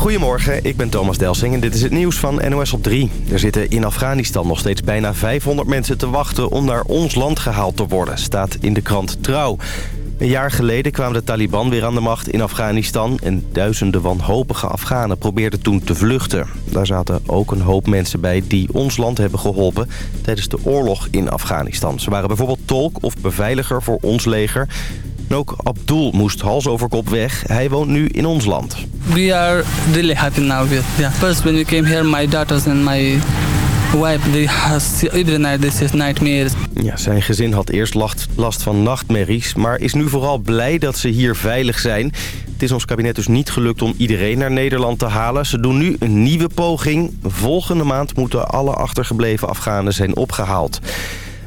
Goedemorgen, ik ben Thomas Delsing en dit is het nieuws van NOS op 3. Er zitten in Afghanistan nog steeds bijna 500 mensen te wachten om naar ons land gehaald te worden, staat in de krant Trouw. Een jaar geleden kwamen de Taliban weer aan de macht in Afghanistan... en duizenden wanhopige Afghanen probeerden toen te vluchten. Daar zaten ook een hoop mensen bij die ons land hebben geholpen... tijdens de oorlog in Afghanistan. Ze waren bijvoorbeeld tolk of beveiliger voor ons leger... En ook Abdul moest hals over kop weg. Hij woont nu in ons land. We are really happy now. With, yeah. First when we came here, my daughters and my wife, they has every night this is nightmares. Ja, zijn gezin had eerst last, last van nachtmerries, maar is nu vooral blij dat ze hier veilig zijn. Het is ons kabinet dus niet gelukt om iedereen naar Nederland te halen. Ze doen nu een nieuwe poging. Volgende maand moeten alle achtergebleven Afghanen zijn opgehaald.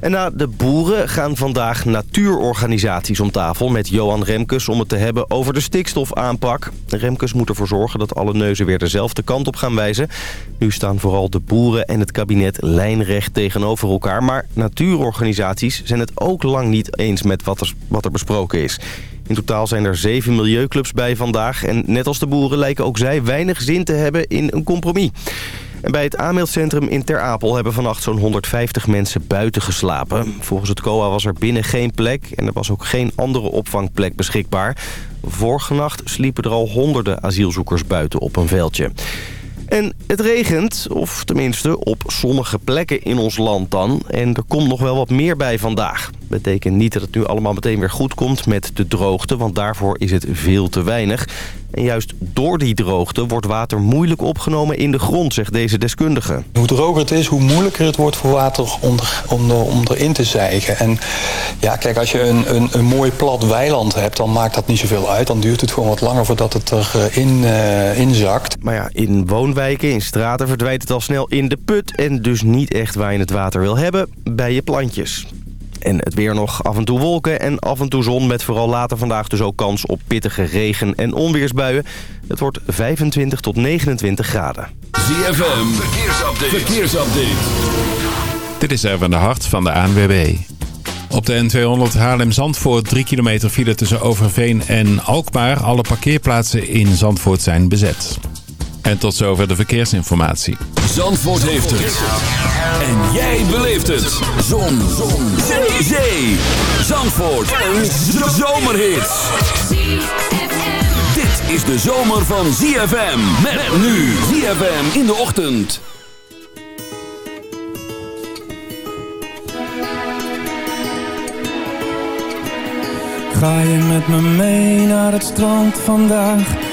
En na de boeren gaan vandaag natuurorganisaties om tafel met Johan Remkes om het te hebben over de stikstofaanpak. Remkes moet ervoor zorgen dat alle neuzen weer dezelfde kant op gaan wijzen. Nu staan vooral de boeren en het kabinet lijnrecht tegenover elkaar. Maar natuurorganisaties zijn het ook lang niet eens met wat er, wat er besproken is. In totaal zijn er zeven milieuclubs bij vandaag. En net als de boeren lijken ook zij weinig zin te hebben in een compromis. En bij het aanmeldcentrum in Ter Apel hebben vannacht zo'n 150 mensen buiten geslapen. Volgens het COA was er binnen geen plek en er was ook geen andere opvangplek beschikbaar. Vorige nacht sliepen er al honderden asielzoekers buiten op een veldje. En het regent, of tenminste op sommige plekken in ons land dan. En er komt nog wel wat meer bij vandaag. Betekent niet dat het nu allemaal meteen weer goed komt met de droogte... want daarvoor is het veel te weinig. En juist door die droogte wordt water moeilijk opgenomen in de grond, zegt deze deskundige. Hoe droger het is, hoe moeilijker het wordt voor water om, om, om erin te zijgen. En ja, kijk, als je een, een, een mooi plat weiland hebt, dan maakt dat niet zoveel uit. Dan duurt het gewoon wat langer voordat het erin uh, inzakt. Maar ja, in woonwijken, in straten verdwijnt het al snel in de put... en dus niet echt waar je het water wil hebben, bij je plantjes. En het weer nog af en toe wolken en af en toe zon... met vooral later vandaag dus ook kans op pittige regen- en onweersbuien. Het wordt 25 tot 29 graden. ZFM, verkeersupdate. verkeersupdate. Dit is Erwin de Hart van de ANWB. Op de N200 Haarlem-Zandvoort 3 kilometer file tussen Overveen en Alkmaar. Alle parkeerplaatsen in Zandvoort zijn bezet. En tot zover de verkeersinformatie. Zandvoort heeft het. En jij beleeft het. Zon. Zon. Zee. Zee. Zandvoort. Een zomerhit. Dit is de zomer van ZFM. Met nu ZFM in de ochtend. Ga je met me mee naar het strand vandaag?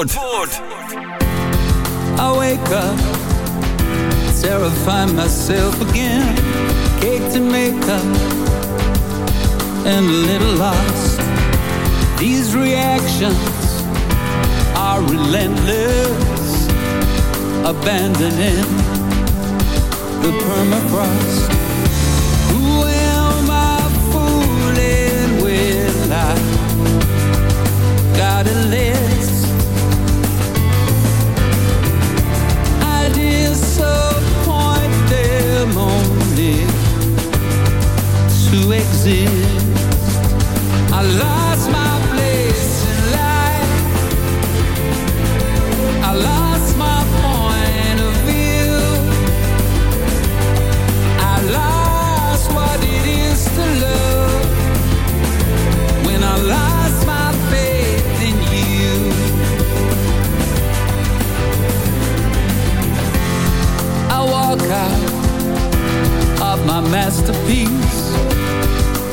Zandvoort. I wake up, terrify myself again. Cake to make up, and a little lost. These reactions are relentless, abandoning the permafrost. exist.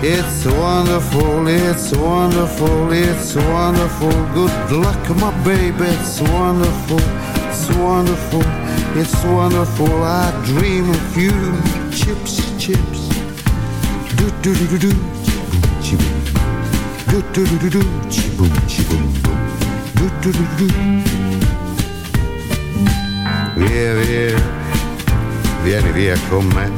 It's wonderful, it's wonderful, it's wonderful. Good luck, my baby, it's wonderful, it's wonderful, it's wonderful. I dream of you, chips, chips. Do do do do do, chip chip, do do do do do, chip Chibum chip boom, do do do do do. Via, via, vieni via con me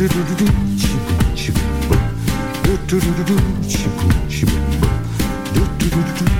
Do do do do chip chip. Do do do do chip chip. Do do do do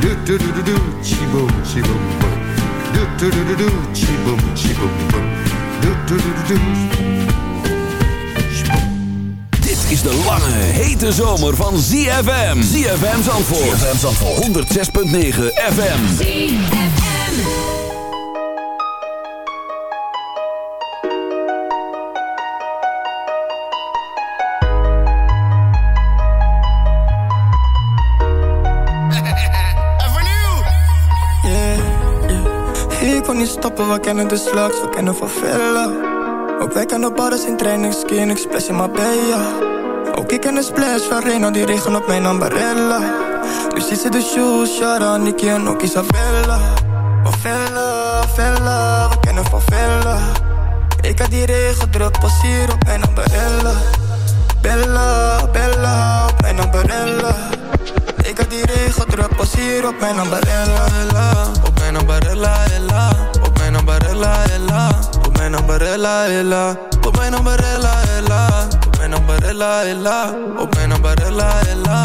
Do do do do do, chi boom, chi boom boom. Do do do do chi boom, chi boom boom. Do do do do. Dit is de lange, hete zomer van ZFM. ZFM Zandvoort. ZFM Zandvoort. 106.9 FM. ZFM. Stoppen, we kennen de slugs, we kennen van villa. Ook wij kennen bars in training, skin, ik splash in Marbella. Ook ik ken de splash van Reno, die regen op mijn ambarella. Nu ziet ze de shoes, Shara, Nicky en ook Isabella. Van villa, villa, we kennen van villa. Ik had die regen druk, pas hier op mijn ambarella. Bella, Bella, op mijn ambarella. Ik had die regen druk, pas hier op mijn ambarella. Op mijn ambarella, ella ambarella, ella. Op mijn ambarella, ella. Op mijn ambarella, ella. Op mijn ambarella, ella. Mijn ambarella, ella.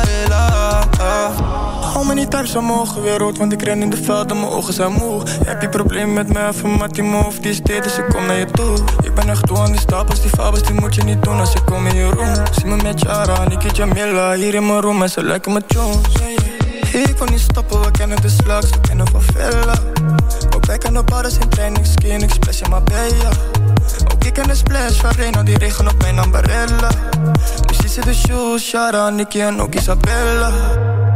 Me niet thuis, mogen weer rood, want ik ren in de veld en mijn ogen zijn moe. Heb je probleem met mij, van Mattie Move, die is dit, dus ik kom naar je toe. Ik ben echt toe aan die stapels, die fabels, die moet je niet doen als ik kom in je room. Zie me met Jara, Niki Jamila, hier in mijn room en ze lijken me Jones. Ik kon niet stoppen, we kennen de slags, we kennen van Villa. Ook wij kennen bars in training, skin, ik splash in Marbella. Ook ik ken de splash van Reno, die regen op mijn ambarella. Nu ziet ze de shoes, Shara, Nicky en ook Isabella.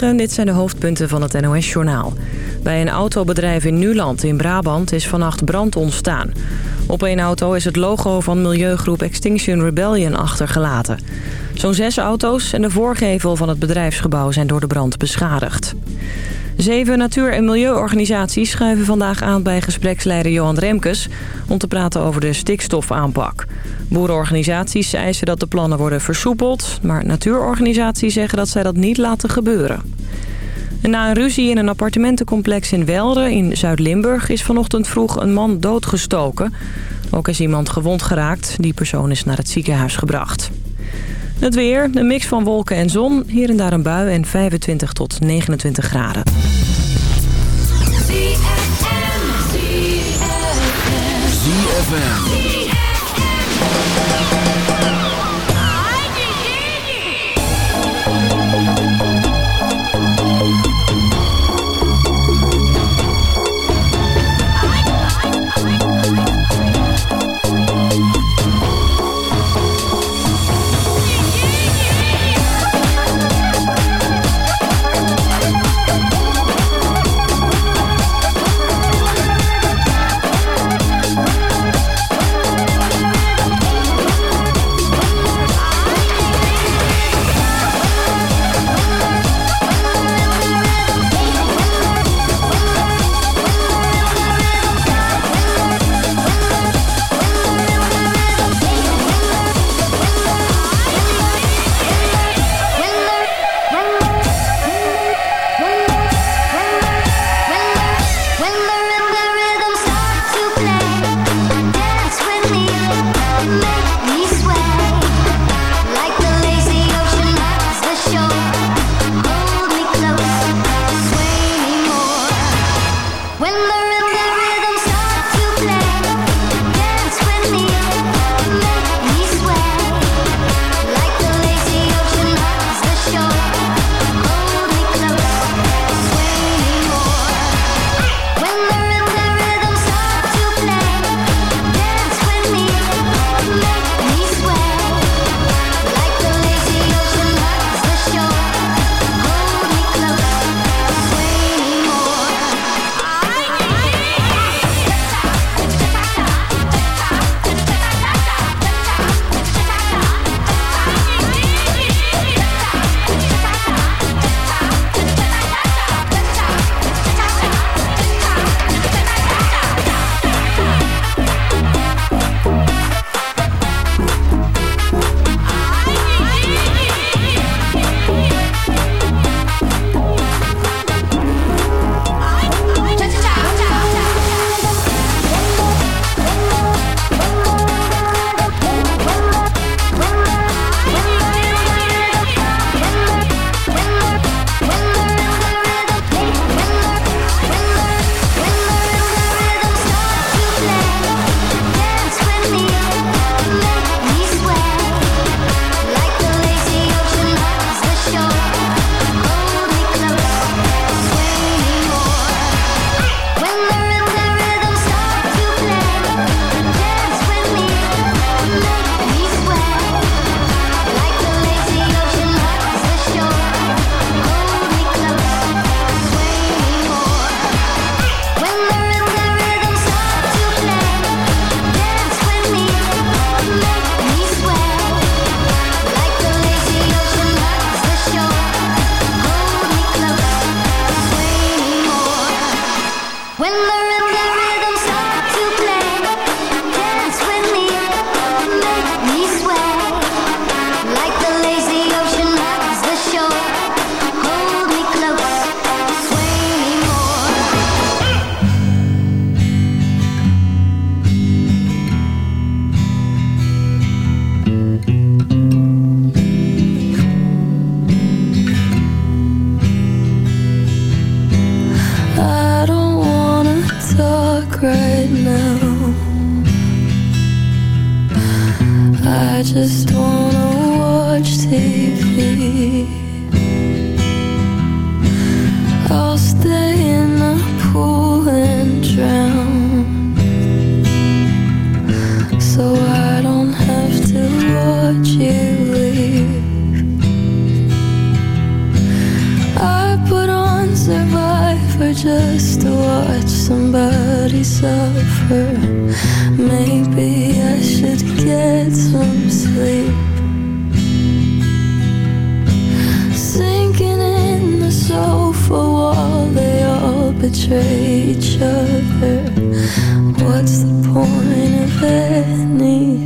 Dit zijn de hoofdpunten van het NOS-journaal. Bij een autobedrijf in Nuland in Brabant is vannacht brand ontstaan. Op een auto is het logo van milieugroep Extinction Rebellion achtergelaten. Zo'n zes auto's en de voorgevel van het bedrijfsgebouw zijn door de brand beschadigd. Zeven natuur- en milieuorganisaties schuiven vandaag aan bij gespreksleider Johan Remkes... om te praten over de stikstofaanpak. Boerenorganisaties eisen dat de plannen worden versoepeld... maar natuurorganisaties zeggen dat zij dat niet laten gebeuren. na een ruzie in een appartementencomplex in Welden in Zuid-Limburg... is vanochtend vroeg een man doodgestoken. Ook is iemand gewond geraakt. Die persoon is naar het ziekenhuis gebracht. Het weer, een mix van wolken en zon. Hier en daar een bui en 25 tot 29 graden. I'll stay in the pool and drown, So I don't have to watch you leave. I put on Survivor just to watch somebody suffer. Maybe I should get some sleep. Betray each other. What's the point of anything?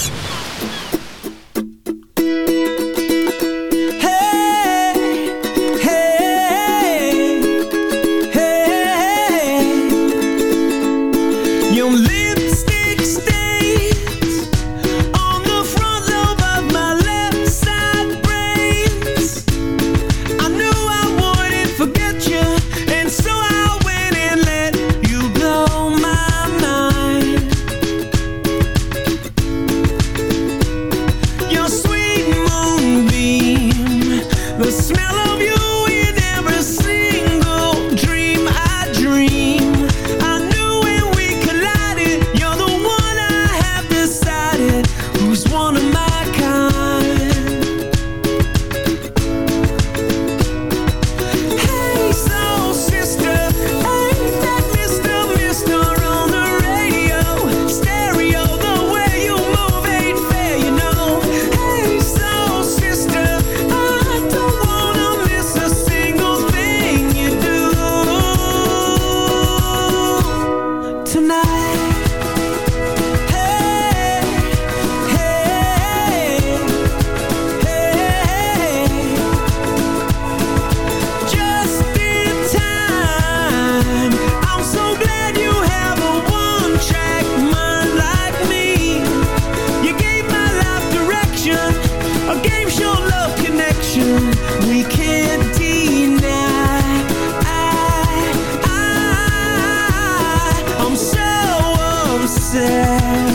said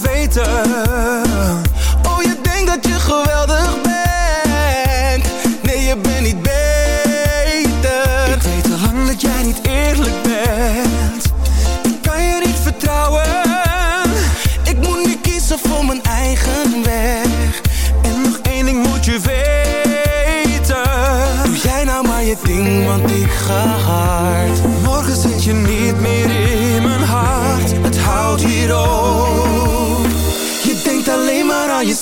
weten.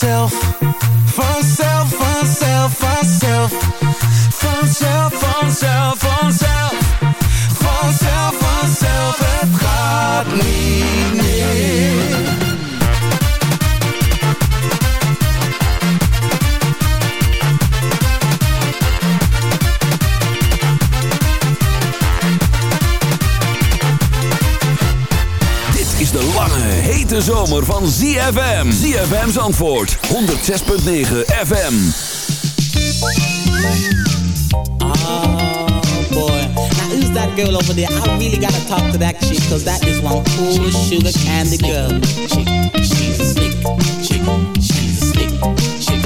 myself. Van ZFM. ZFM's antwoord. 106.9 FM. Oh boy. Now who's that girl over there? I really gotta talk to that chick, cause that is one cool sugar candy girl. Chick, she's a slick chick, she's a slick chick.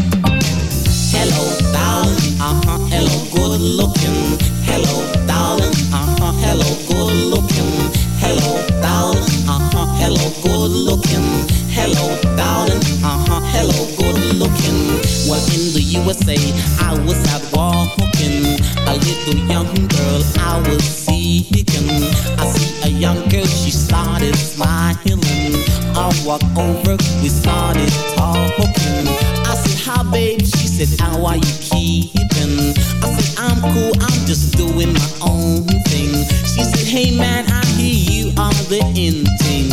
Hello, darling, uh-huh, hello, good looking. Hello, darling, uh-huh, hello, good looking. Hello, darling, uh-huh, hello, good looking. Hello, darling, uh-huh, hello, good looking. Well, in the USA, I was out walking. A little young girl I was seeking. I see a young girl, she started smiling. I walk over, we started talking. I said, hi babe, she said, how are you keeping? I said, I'm cool, I'm just doing my own thing. She said, hey man, I hear you are the in thing.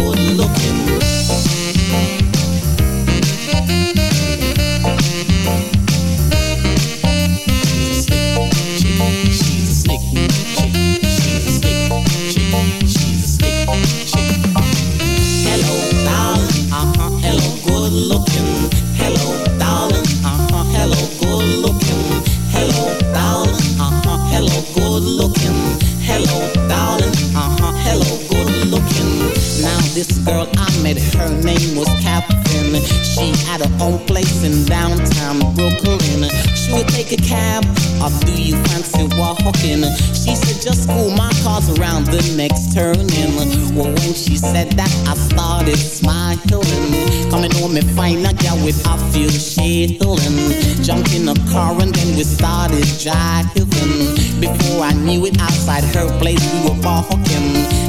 Had her own place in downtown Brooklyn. She would take a cab, or do you fancy walking? She said, just cool, my car's around the next turning. Well, when she said that, I started smiling. Coming home and find a girl with a feel shilling. Jumped in a car and then we started driving. Before I knew it, outside her place we were walking.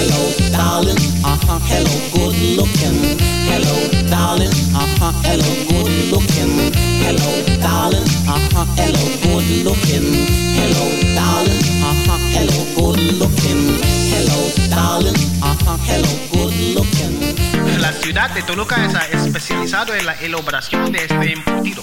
Hello, uh-huh, hello, good looking. Hello, uh-huh, hello, good looking. Hello, uh-huh, hello, good looking. Hello, good looking. Hello, good looking. La ciudad de Toluca es especializado en la elaboración de este embutido,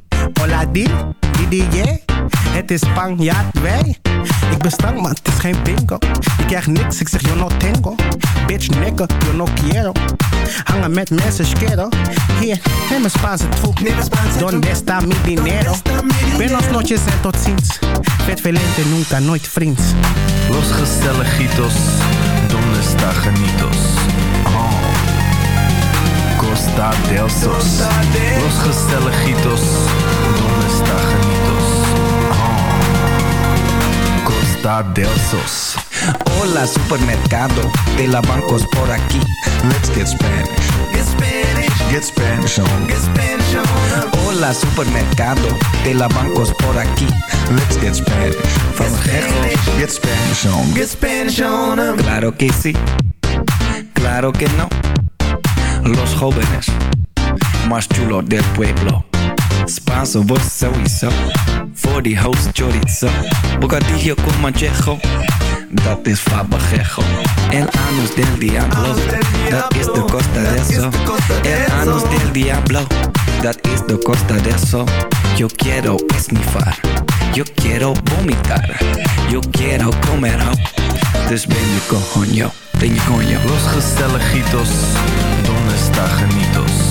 Hola di, di, di, yeah. Het is Spanjaard, wij. Ik ben stank, maar het is geen bingo. Ik krijg niks, ik zeg yo no tengo. Bitch, nigga, yo no quiero. Hangen met mensen, schero. Hier, neem een Spaanse troep. Donde está mi dinero? Buenos noches en tot ziens. Vet velente, nunca, nooit vriends. Los gezelligitos, donde está genitos? Oh. Costa del Sos. Los gezelligitos, Oh. Costa del Sos. Hola supermercado de la bancos por aquí. Let's get Spanish. Get Spanish. Get Spanish on. Get Spanish on. Hola supermercado de la bancos por aquí. Let's get Spanish. Famoso. Get Spanish on. Get Spanish on. Claro que sí. Claro que no. Los jóvenes más chulos del pueblo. Spanso, vos sowieso. Voor die host chorizo. Bocadillo con manchejo. Dat is fabajejo. El anus del diablo. Dat is de costa de eso. El anus del diablo. Dat is de costa de eso. Yo quiero esnifar. Yo quiero vomitar. Yo quiero comer. Dus ben je coño. Ben je coño. Los gezelligitos, donde está genitos?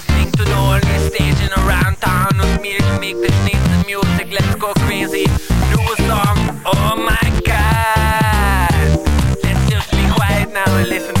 you listening to the only station around town with me to make the sneeze music? Let's go crazy. Do a song. Oh my god. Let's just be quiet now and listen